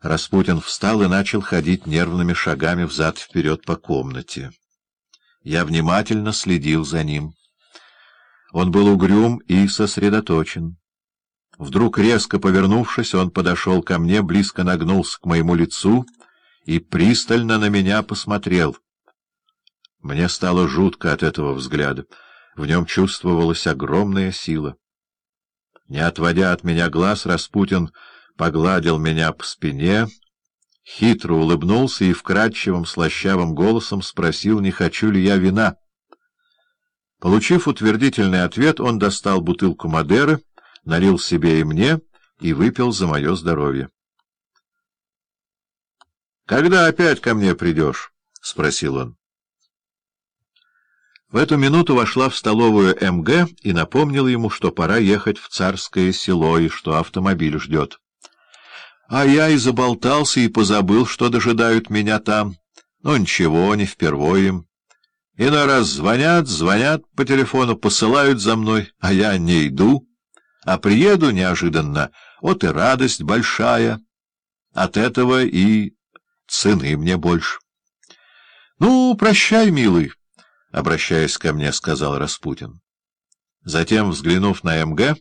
Распутин встал и начал ходить нервными шагами взад-вперед по комнате. Я внимательно следил за ним. Он был угрюм и сосредоточен. Вдруг, резко повернувшись, он подошел ко мне, близко нагнулся к моему лицу и пристально на меня посмотрел. Мне стало жутко от этого взгляда. В нем чувствовалась огромная сила. Не отводя от меня глаз, Распутин погладил меня по спине, хитро улыбнулся и вкрадчивым слащавым голосом спросил, не хочу ли я вина. Получив утвердительный ответ, он достал бутылку Мадеры, налил себе и мне и выпил за мое здоровье. — Когда опять ко мне придешь? — спросил он. В эту минуту вошла в столовую МГ и напомнила ему, что пора ехать в царское село и что автомобиль ждет. А я и заболтался, и позабыл, что дожидают меня там. Ну, ничего, не впервые. Иной раз звонят, звонят по телефону, посылают за мной, а я не иду. А приеду неожиданно, вот и радость большая. От этого и цены мне больше. — Ну, прощай, милый, — обращаясь ко мне, сказал Распутин. Затем, взглянув на МГ,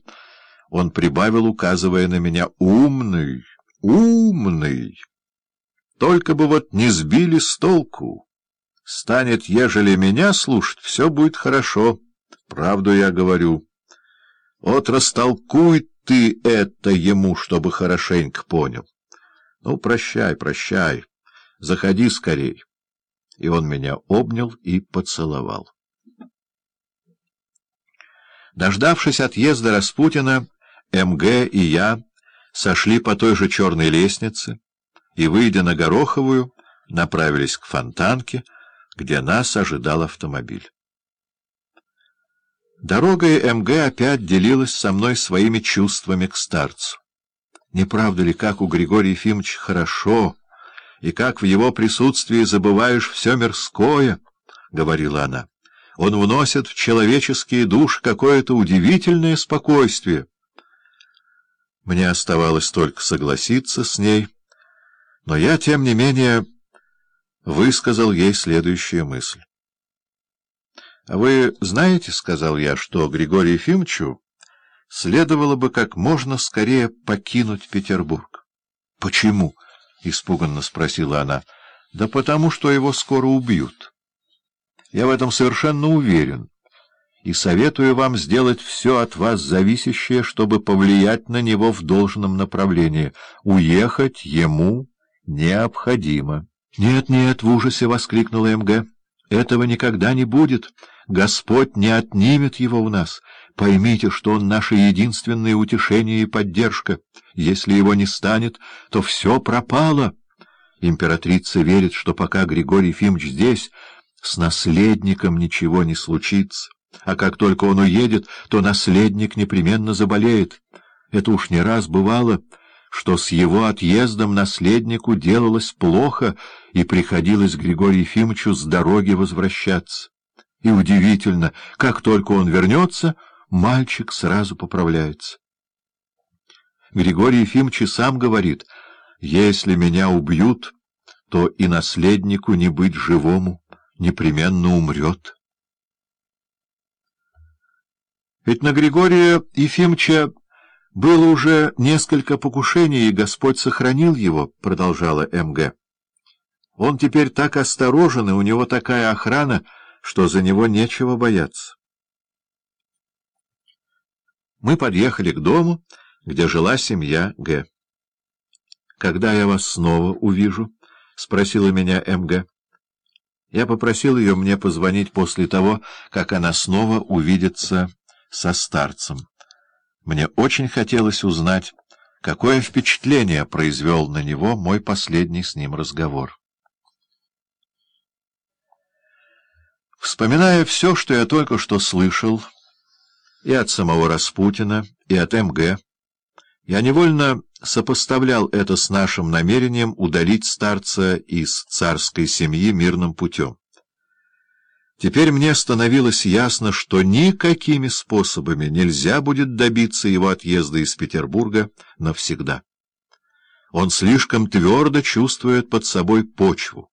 он прибавил, указывая на меня, — умный умный. Только бы вот не сбили с толку. Станет, ежели меня слушать, все будет хорошо. Правду я говорю. Вот растолкуй ты это ему, чтобы хорошенько понял. Ну, прощай, прощай. Заходи скорей. И он меня обнял и поцеловал. Дождавшись отъезда Распутина, МГ и я сошли по той же черной лестнице и, выйдя на Гороховую, направились к Фонтанке, где нас ожидал автомобиль. Дорогой МГ опять делилась со мной своими чувствами к старцу. Не правда ли, как у Григория Ефимовича хорошо, и как в его присутствии забываешь все мирское, — говорила она. Он вносит в человеческие души какое-то удивительное спокойствие. Мне оставалось только согласиться с ней, но я, тем не менее, высказал ей следующую мысль. — А вы знаете, — сказал я, — что Григорию Ефимовичу следовало бы как можно скорее покинуть Петербург? — Почему? — испуганно спросила она. — Да потому, что его скоро убьют. Я в этом совершенно уверен и советую вам сделать все от вас зависящее, чтобы повлиять на него в должном направлении. Уехать ему необходимо. — Нет, нет, — в ужасе воскликнула МГ. — Этого никогда не будет. Господь не отнимет его у нас. Поймите, что он наше единственное утешение и поддержка. Если его не станет, то все пропало. Императрица верит, что пока Григорий Ефимович здесь, с наследником ничего не случится а как только он уедет, то наследник непременно заболеет. Это уж не раз бывало, что с его отъездом наследнику делалось плохо, и приходилось Григорию Ефимовичу с дороги возвращаться. И удивительно, как только он вернется, мальчик сразу поправляется. Григорий Ефимович сам говорит, «Если меня убьют, то и наследнику не быть живому, непременно умрет». Ведь на Григория Ефимовича было уже несколько покушений, и Господь сохранил его, — продолжала МГ. Он теперь так осторожен, и у него такая охрана, что за него нечего бояться. Мы подъехали к дому, где жила семья Г. — Когда я вас снова увижу? — спросила меня МГ. Я попросил ее мне позвонить после того, как она снова увидится со старцем. Мне очень хотелось узнать, какое впечатление произвел на него мой последний с ним разговор. Вспоминая все, что я только что слышал, и от самого Распутина, и от МГ, я невольно сопоставлял это с нашим намерением удалить старца из царской семьи мирным путем. Теперь мне становилось ясно, что никакими способами нельзя будет добиться его отъезда из Петербурга навсегда. Он слишком твердо чувствует под собой почву.